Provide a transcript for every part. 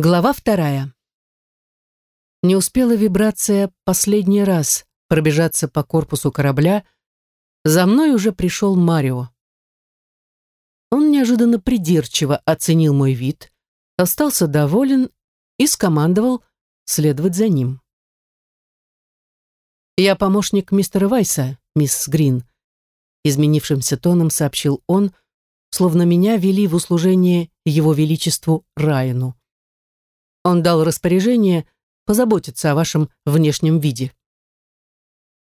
Глава вторая. Не успела вибрация последний раз пробежаться по корпусу корабля, за мной уже пришел Марио. Он неожиданно придирчиво оценил мой вид, остался доволен и скомандовал следовать за ним. «Я помощник мистера Вайса, мисс Грин», изменившимся тоном сообщил он, словно меня вели в услужение его величеству Райану. Он дал распоряжение позаботиться о вашем внешнем виде.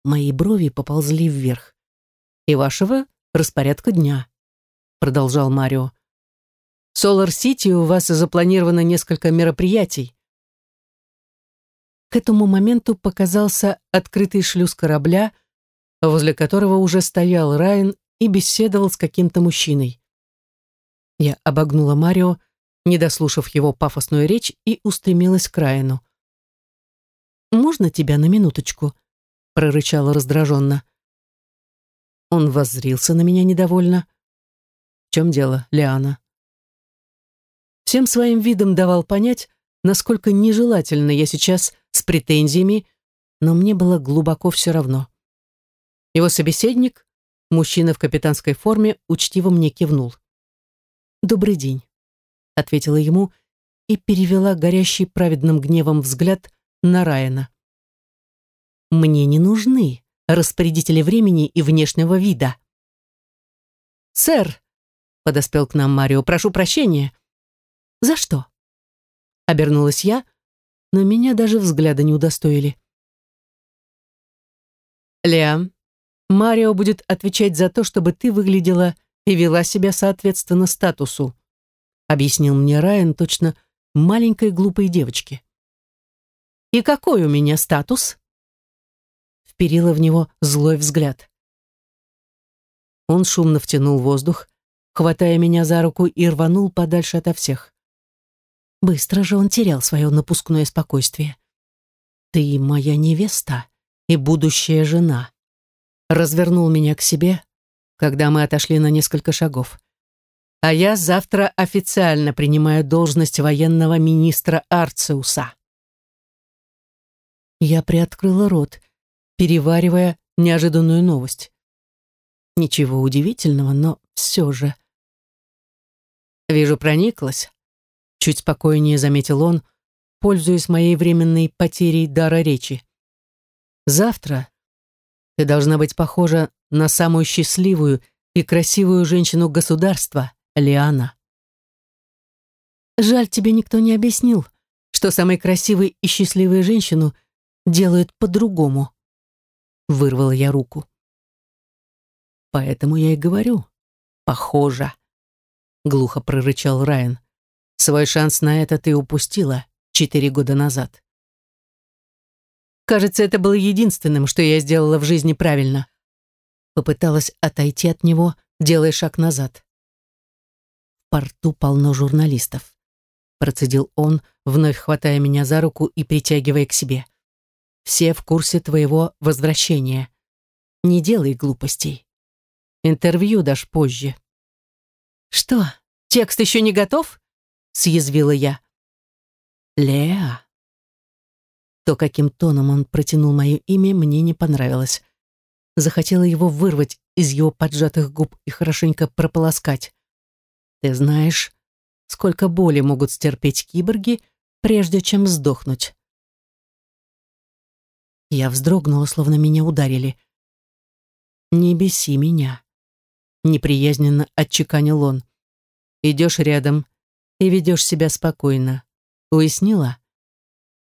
Мои брови поползли вверх. И вашего распорядка дня, продолжал Марио. В Солар-Сити у вас запланировано несколько мероприятий. К этому моменту показался открытый шлюз корабля, возле которого уже стоял Райан и беседовал с каким-то мужчиной. Я обогнула Марио, не дослушав его пафосную речь, и устремилась к Райану. «Можно тебя на минуточку?» — прорычала раздраженно. Он воззрился на меня недовольно. «В чем дело, Лиана?» Всем своим видом давал понять, насколько нежелательно я сейчас с претензиями, но мне было глубоко все равно. Его собеседник, мужчина в капитанской форме, учтиво мне кивнул. «Добрый день» ответила ему и перевела горящий праведным гневом взгляд на Райана. «Мне не нужны распорядители времени и внешнего вида». «Сэр», — подоспел к нам Марио, — «прошу прощения». «За что?» Обернулась я, но меня даже взгляда не удостоили. «Леа, Марио будет отвечать за то, чтобы ты выглядела и вела себя соответственно статусу», объяснил мне Райан точно маленькой глупой девочке. «И какой у меня статус?» Вперила в него злой взгляд. Он шумно втянул воздух, хватая меня за руку и рванул подальше ото всех. Быстро же он терял свое напускное спокойствие. «Ты моя невеста и будущая жена», развернул меня к себе, когда мы отошли на несколько шагов а я завтра официально принимаю должность военного министра Арциуса. Я приоткрыла рот, переваривая неожиданную новость. Ничего удивительного, но все же. «Вижу, прониклась», — чуть спокойнее заметил он, пользуясь моей временной потерей дара речи. «Завтра ты должна быть похожа на самую счастливую и красивую женщину государства, Лиана. Жаль, тебе никто не объяснил, что самые красивые и счастливые женщину делают по-другому. Вырвала я руку. Поэтому я и говорю. Похоже. Глухо прорычал Райан. Свой шанс на это ты упустила четыре года назад. Кажется, это было единственным, что я сделала в жизни правильно. Попыталась отойти от него, делая шаг назад порту полно журналистов. Процедил он, вновь хватая меня за руку и притягивая к себе. Все в курсе твоего возвращения. Не делай глупостей. Интервью дашь позже. Что, текст еще не готов? Съязвила я. Леа. То, каким тоном он протянул мое имя, мне не понравилось. Захотела его вырвать из его поджатых губ и хорошенько прополоскать. Ты знаешь, сколько боли могут стерпеть киборги, прежде чем сдохнуть. Я вздрогнула, словно меня ударили. «Не беси меня», — неприязненно отчеканил он. «Идешь рядом и ведешь себя спокойно. Уяснила?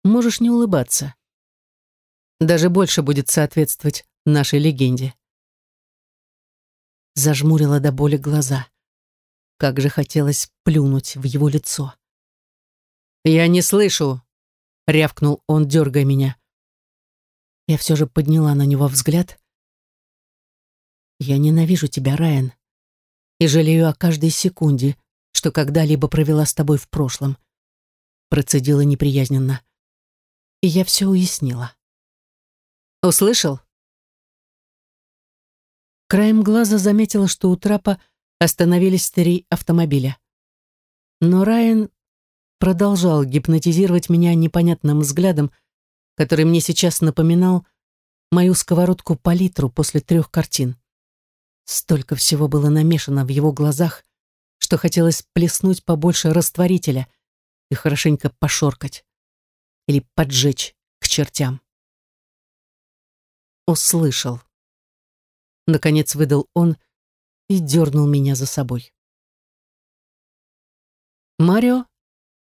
Можешь не улыбаться. Даже больше будет соответствовать нашей легенде». Зажмурила до боли глаза. Как же хотелось плюнуть в его лицо. «Я не слышу!» — рявкнул он, дергая меня. Я все же подняла на него взгляд. «Я ненавижу тебя, Райан, и жалею о каждой секунде, что когда-либо провела с тобой в прошлом», — процедила неприязненно. И я все уяснила. «Услышал?» Краем глаза заметила, что у трапа остановились три автомобиля. Но Райан продолжал гипнотизировать меня непонятным взглядом, который мне сейчас напоминал мою сковородку-палитру после трех картин. Столько всего было намешано в его глазах, что хотелось плеснуть побольше растворителя и хорошенько пошоркать или поджечь к чертям. Услышал. Наконец выдал он и дернул меня за собой. Марио,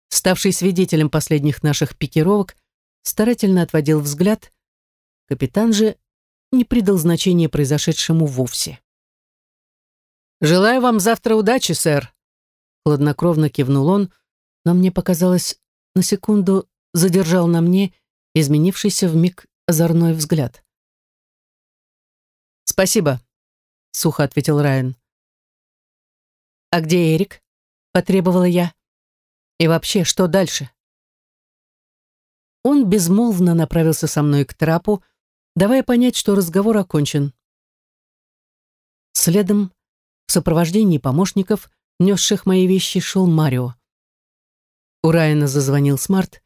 ставший свидетелем последних наших пикировок, старательно отводил взгляд, капитан же не придал значения произошедшему вовсе. «Желаю вам завтра удачи, сэр», — хладнокровно кивнул он, но мне показалось, на секунду задержал на мне изменившийся в миг озорной взгляд. «Спасибо», — сухо ответил Райан. «А где Эрик?» — потребовала я. «И вообще, что дальше?» Он безмолвно направился со мной к трапу, давая понять, что разговор окончен. Следом, в сопровождении помощников, несших мои вещи, шел Марио. У Райана зазвонил смарт,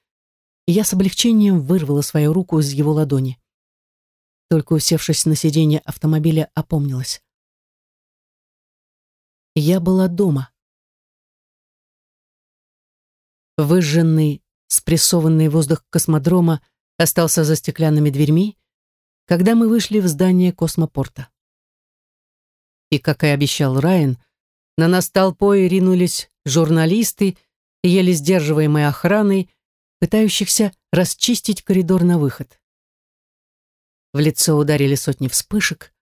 и я с облегчением вырвала свою руку из его ладони. Только усевшись на сиденье автомобиля, опомнилась. Я была дома. Выжженный, спрессованный воздух космодрома остался за стеклянными дверьми, когда мы вышли в здание космопорта. И, как и обещал Райан, на нас толпой ринулись журналисты, еле сдерживаемой охраной, пытающихся расчистить коридор на выход. В лицо ударили сотни вспышек,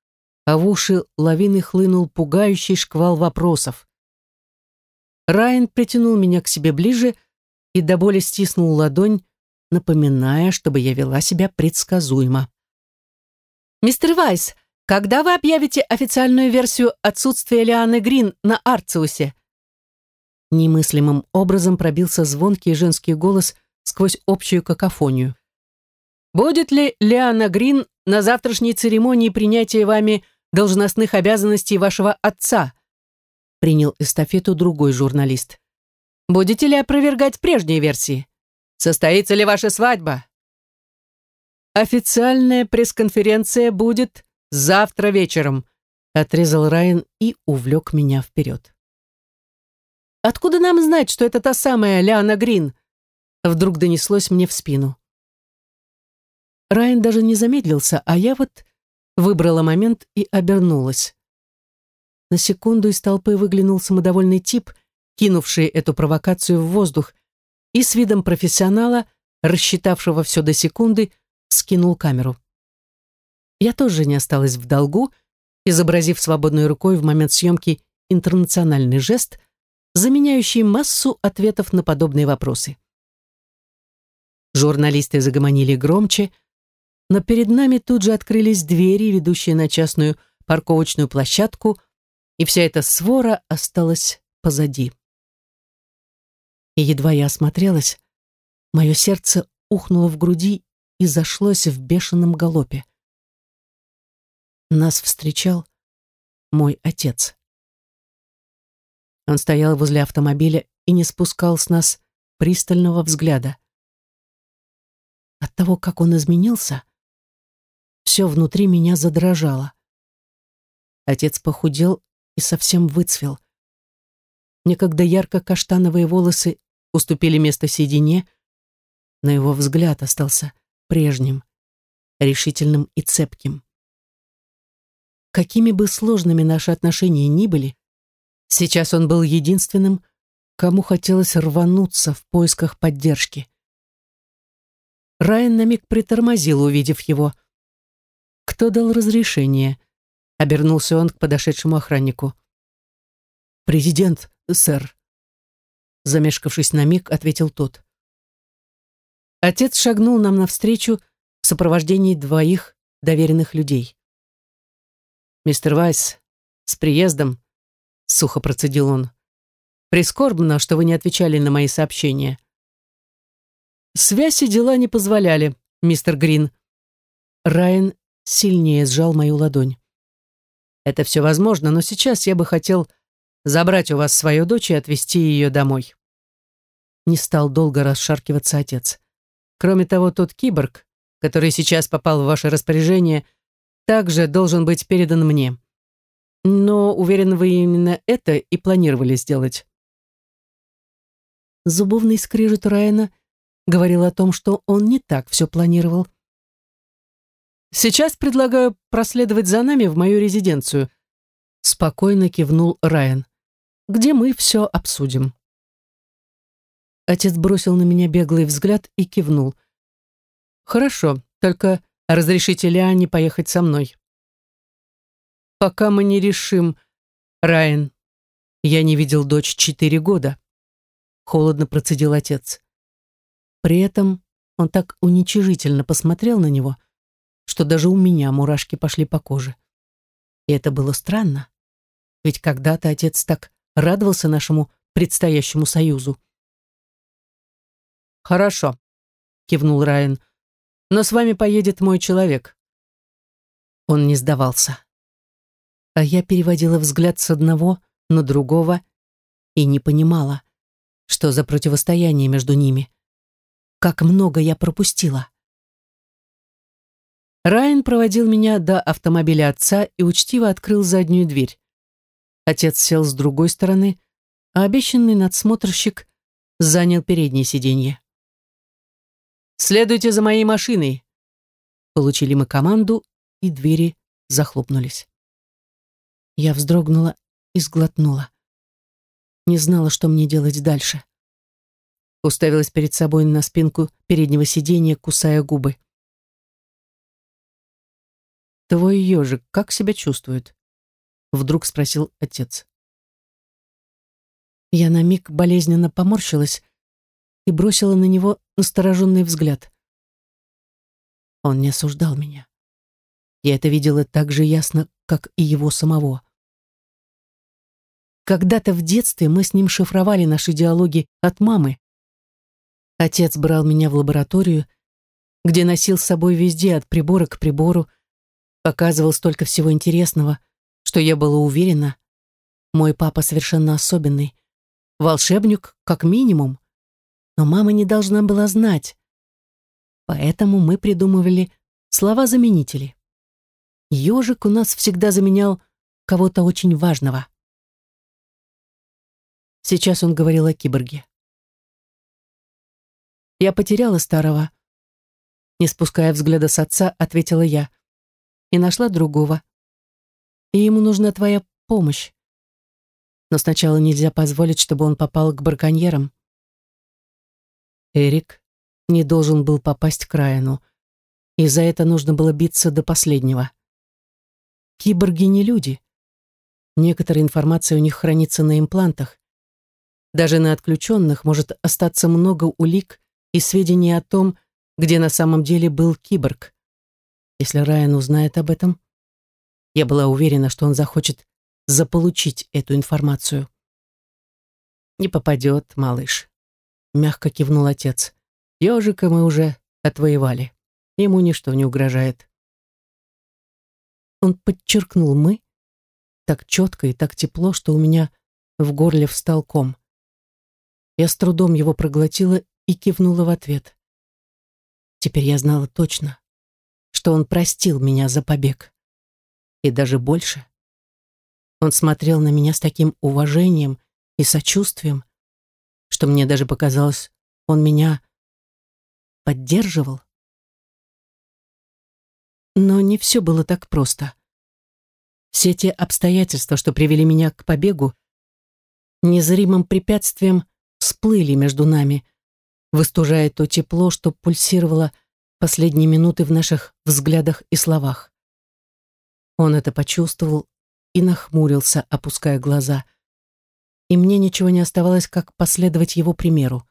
а в уши лавины хлынул пугающий шквал вопросов. Райан притянул меня к себе ближе и до боли стиснул ладонь, напоминая, чтобы я вела себя предсказуемо. «Мистер Вайс, когда вы объявите официальную версию отсутствия Лианы Грин на Арциусе?» Немыслимым образом пробился звонкий женский голос сквозь общую какофонию. «Будет ли Лиана Грин на завтрашней церемонии принятия вами должностных обязанностей вашего отца?» принял эстафету другой журналист. «Будете ли опровергать прежние версии? Состоится ли ваша свадьба?» «Официальная пресс-конференция будет завтра вечером», отрезал Райан и увлек меня вперед. Откуда нам знать, что это та самая Ляна Грин? Вдруг донеслось мне в спину. Райан даже не замедлился, а я вот выбрала момент и обернулась. На секунду из толпы выглянул самодовольный тип, кинувший эту провокацию в воздух, и с видом профессионала, рассчитавшего все до секунды, скинул камеру. Я тоже не осталась в долгу, изобразив свободной рукой в момент съемки интернациональный жест — заменяющий массу ответов на подобные вопросы. Журналисты загомонили громче, но перед нами тут же открылись двери, ведущие на частную парковочную площадку, и вся эта свора осталась позади. И едва я осмотрелась, мое сердце ухнуло в груди и зашлось в бешеном галопе. Нас встречал мой отец. Он стоял возле автомобиля и не спускал с нас пристального взгляда. От того, как он изменился, все внутри меня задрожало. Отец похудел и совсем выцвел. Некогда ярко-каштановые волосы уступили место седине, но его взгляд остался прежним, решительным и цепким. Какими бы сложными наши отношения ни были, Сейчас он был единственным, кому хотелось рвануться в поисках поддержки. Райан на миг притормозил, увидев его. «Кто дал разрешение?» — обернулся он к подошедшему охраннику. «Президент, сэр», — замешкавшись на миг, ответил тот. Отец шагнул нам навстречу в сопровождении двоих доверенных людей. «Мистер Вайс, с приездом», сухо процедил он. Прискорбно, что вы не отвечали на мои сообщения. Связь и дела не позволяли, мистер Грин. Райан сильнее сжал мою ладонь. Это все возможно, но сейчас я бы хотел забрать у вас свою дочь и отвезти ее домой. не стал долго расшаркиваться отец. Кроме того, тот киборг, который сейчас попал в ваше распоряжение, также должен быть передан мне. Но, уверен, вы именно это и планировали сделать. Зубовный скрежет Райана говорил о том, что он не так все планировал. «Сейчас предлагаю проследовать за нами в мою резиденцию», спокойно кивнул Райан, «где мы все обсудим». Отец бросил на меня беглый взгляд и кивнул. «Хорошо, только разрешите Лиане поехать со мной?» «Пока мы не решим, Райан. Я не видел дочь четыре года», — холодно процедил отец. При этом он так уничижительно посмотрел на него, что даже у меня мурашки пошли по коже. И это было странно, ведь когда-то отец так радовался нашему предстоящему союзу. «Хорошо», — кивнул Райан, — «но с вами поедет мой человек». Он не сдавался. А я переводила взгляд с одного на другого и не понимала, что за противостояние между ними. Как много я пропустила. Райан проводил меня до автомобиля отца и учтиво открыл заднюю дверь. Отец сел с другой стороны, а обещанный надсмотрщик занял переднее сиденье. «Следуйте за моей машиной!» Получили мы команду, и двери захлопнулись. Я вздрогнула и сглотнула. Не знала, что мне делать дальше. Уставилась перед собой на спинку переднего сиденья, кусая губы. «Твой ежик как себя чувствует?» Вдруг спросил отец. Я на миг болезненно поморщилась и бросила на него настороженный взгляд. Он не осуждал меня. Я это видела так же ясно, как и его самого. Когда-то в детстве мы с ним шифровали наши диалоги от мамы. Отец брал меня в лабораторию, где носил с собой везде от прибора к прибору, показывал столько всего интересного, что я была уверена, мой папа совершенно особенный, волшебник как минимум, но мама не должна была знать. Поэтому мы придумывали слова-заменители. Ежик у нас всегда заменял кого-то очень важного. Сейчас он говорил о киборге. «Я потеряла старого», не спуская взгляда с отца, ответила я и нашла другого. И ему нужна твоя помощь. Но сначала нельзя позволить, чтобы он попал к браконьерам. Эрик не должен был попасть к Райану, и за это нужно было биться до последнего. Киборги не люди. Некоторая информация у них хранится на имплантах. Даже на отключенных может остаться много улик и сведений о том, где на самом деле был киборг. Если Райан узнает об этом, я была уверена, что он захочет заполучить эту информацию. «Не попадет, малыш», — мягко кивнул отец. «Ежика мы уже отвоевали. Ему ничто не угрожает». Он подчеркнул «мы» так четко и так тепло, что у меня в горле встал ком. Я с трудом его проглотила и кивнула в ответ. Теперь я знала точно что он простил меня за побег. И даже больше. Он смотрел на меня с таким уважением и сочувствием, что мне даже показалось, он меня поддерживал. Но не все было так просто. Все те обстоятельства, что привели меня к побегу, незримым препятствием всплыли между нами, выстужая то тепло, что пульсировало последние минуты в наших взглядах и словах. Он это почувствовал и нахмурился, опуская глаза. И мне ничего не оставалось, как последовать его примеру.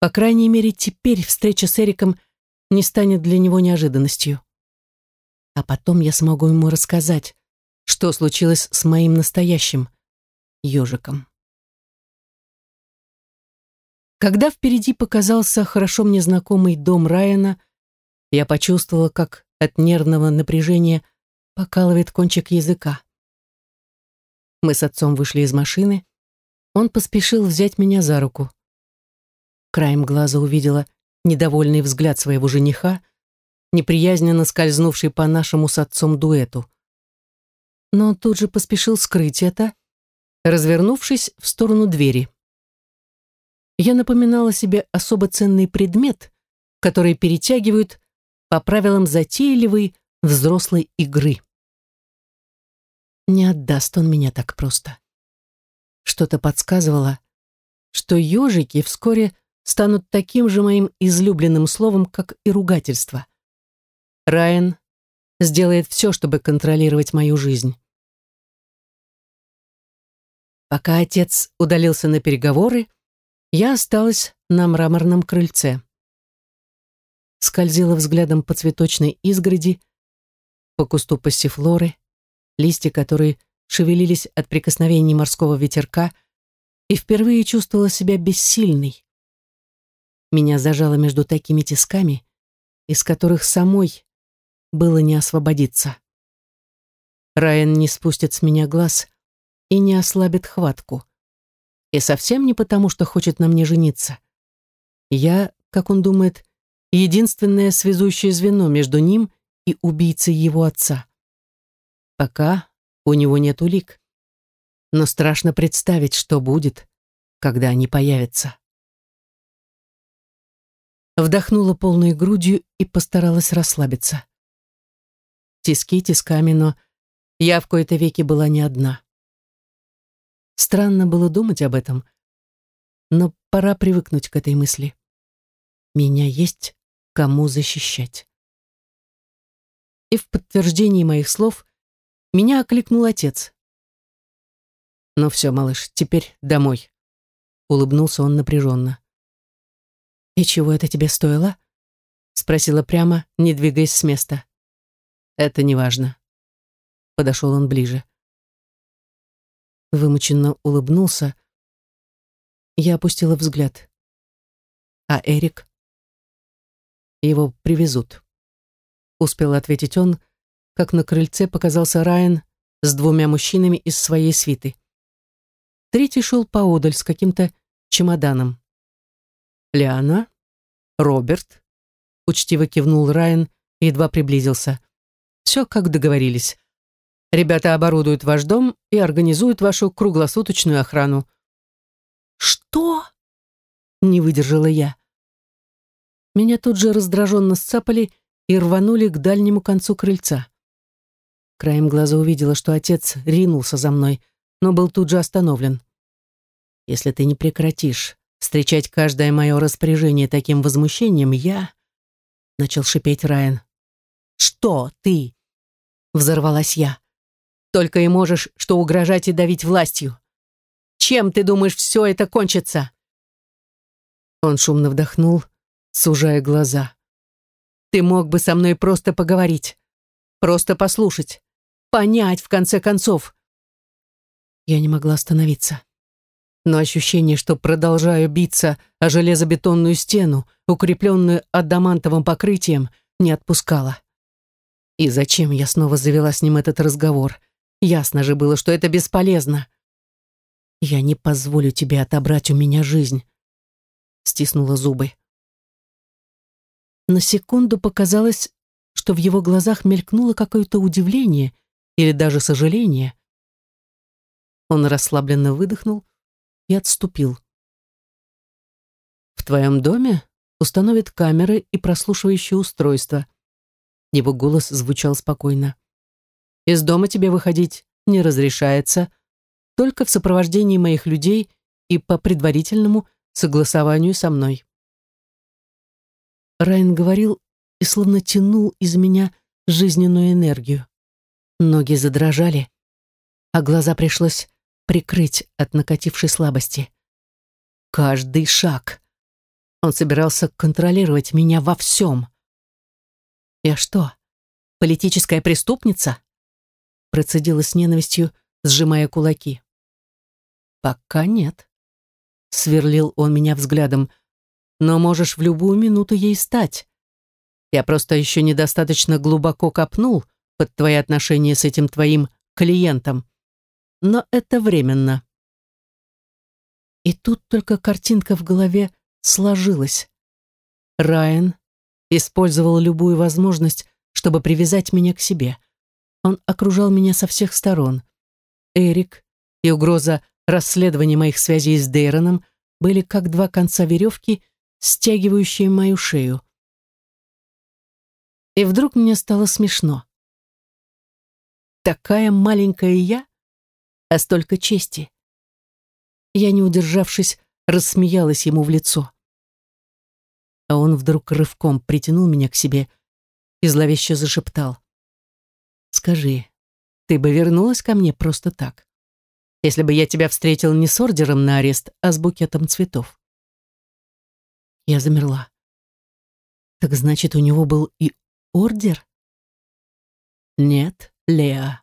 По крайней мере, теперь встреча с Эриком не станет для него неожиданностью. А потом я смогу ему рассказать, что случилось с моим настоящим ежиком. Когда впереди показался хорошо мне знакомый дом Райана, я почувствовала, как от нервного напряжения покалывает кончик языка. Мы с отцом вышли из машины, Он поспешил взять меня за руку. Краем глаза увидела недовольный взгляд своего жениха, неприязненно скользнувший по нашему с отцом дуэту. Но он тут же поспешил скрыть это, развернувшись в сторону двери. Я напоминала себе особо ценный предмет, который перетягивают по правилам затейливой взрослой игры. Не отдаст он меня так просто. Что-то подсказывало, что ежики вскоре станут таким же моим излюбленным словом, как и ругательство. Райан сделает все, чтобы контролировать мою жизнь. Пока отец удалился на переговоры, я осталась на мраморном крыльце. Скользила взглядом по цветочной изгороди, по кусту пассифлоры, листья которой шевелились от прикосновений морского ветерка, и впервые чувствовала себя бессильной. Меня зажало между такими тисками, из которых самой было не освободиться. Райан не спустит с меня глаз и не ослабит хватку. И совсем не потому, что хочет на мне жениться. Я, как он думает, единственное связующее звено между ним и убийцей его отца. Пока у него нет улик. Но страшно представить, что будет, когда они появятся. Вдохнула полной грудью и постаралась расслабиться. Тиски тисками, но я в кои-то веки была не одна. Странно было думать об этом, но пора привыкнуть к этой мысли. Меня есть кому защищать. И в подтверждении моих слов меня окликнул отец. «Ну все, малыш, теперь домой», — улыбнулся он напряженно. «И чего это тебе стоило?» — спросила прямо, не двигаясь с места. «Это не важно». Подошел он ближе. Вымученно улыбнулся. Я опустила взгляд. «А Эрик?» «Его привезут», — успел ответить он, как на крыльце показался Райан с двумя мужчинами из своей свиты. Третий шел поодаль с каким-то чемоданом. «Лиана? Роберт?» — учтиво кивнул Райан едва приблизился. «Все, как договорились. Ребята оборудуют ваш дом и организуют вашу круглосуточную охрану». «Что?» — не выдержала я. Меня тут же раздраженно сцапали и рванули к дальнему концу крыльца. Краем глаза увидела, что отец ринулся за мной, но был тут же остановлен. «Если ты не прекратишь встречать каждое мое распоряжение таким возмущением, я...» Начал шипеть Райан. «Что ты?» Взорвалась я. «Только и можешь, что угрожать и давить властью. Чем ты думаешь, все это кончится?» Он шумно вдохнул, сужая глаза. «Ты мог бы со мной просто поговорить, просто послушать понять, в конце концов. Я не могла остановиться. Но ощущение, что продолжаю биться о железобетонную стену, укрепленную адамантовым покрытием, не отпускало. И зачем я снова завела с ним этот разговор? Ясно же было, что это бесполезно. «Я не позволю тебе отобрать у меня жизнь», — стиснула зубы. На секунду показалось, что в его глазах мелькнуло какое-то удивление или даже сожаление. Он расслабленно выдохнул и отступил. «В твоем доме установят камеры и прослушивающие устройства». Его голос звучал спокойно. «Из дома тебе выходить не разрешается, только в сопровождении моих людей и по предварительному согласованию со мной». Райан говорил и словно тянул из меня жизненную энергию. Ноги задрожали, а глаза пришлось прикрыть от накатившей слабости. Каждый шаг. Он собирался контролировать меня во всем. «Я что, политическая преступница?» Процедила с ненавистью, сжимая кулаки. «Пока нет», — сверлил он меня взглядом, «но можешь в любую минуту ей стать. Я просто еще недостаточно глубоко копнул, под твои отношения с этим твоим клиентом. Но это временно. И тут только картинка в голове сложилась. Райан использовал любую возможность, чтобы привязать меня к себе. Он окружал меня со всех сторон. Эрик и угроза расследования моих связей с Дейроном были как два конца веревки, стягивающие мою шею. И вдруг мне стало смешно. Такая маленькая я, а столько чести. Я, не удержавшись, рассмеялась ему в лицо. А он вдруг рывком притянул меня к себе и зловеще зашептал. «Скажи, ты бы вернулась ко мне просто так, если бы я тебя встретил не с ордером на арест, а с букетом цветов?» Я замерла. Так значит, у него был и ордер? Нет, Леа.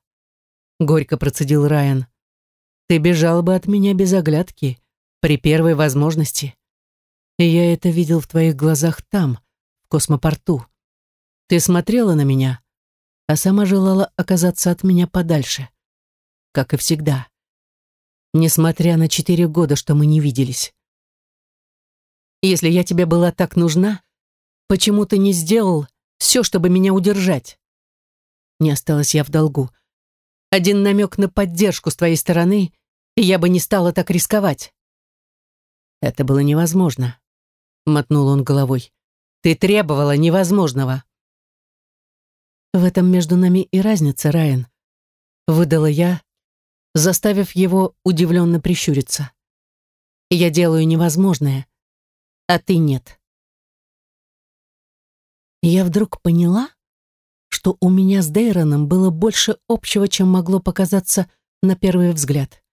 Горько процедил Райан. Ты бежал бы от меня без оглядки, при первой возможности. И я это видел в твоих глазах там, в космопорту. Ты смотрела на меня, а сама желала оказаться от меня подальше. Как и всегда. Несмотря на четыре года, что мы не виделись. Если я тебе была так нужна, почему ты не сделал все, чтобы меня удержать? Не осталась я в долгу. Один намек на поддержку с твоей стороны, и я бы не стала так рисковать. Это было невозможно, мотнул он головой. Ты требовала невозможного. В этом между нами и разница, Райан. Выдала я, заставив его удивленно прищуриться. Я делаю невозможное, а ты нет. Я вдруг поняла, что у меня с Дейроном было больше общего, чем могло показаться на первый взгляд.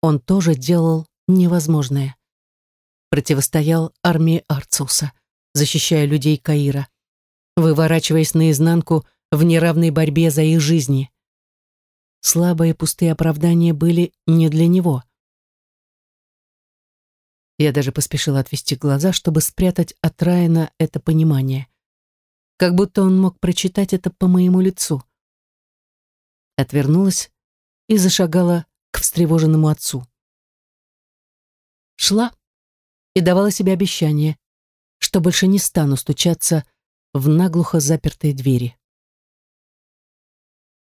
Он тоже делал невозможное. Противостоял армии Арцуса, защищая людей Каира, выворачиваясь наизнанку в неравной борьбе за их жизни. Слабые пустые оправдания были не для него. Я даже поспешила отвести глаза, чтобы спрятать от Райана это понимание. Как будто он мог прочитать это по моему лицу. Отвернулась и зашагала к встревоженному отцу. Шла и давала себе обещание, что больше не стану стучаться в наглухо запертые двери.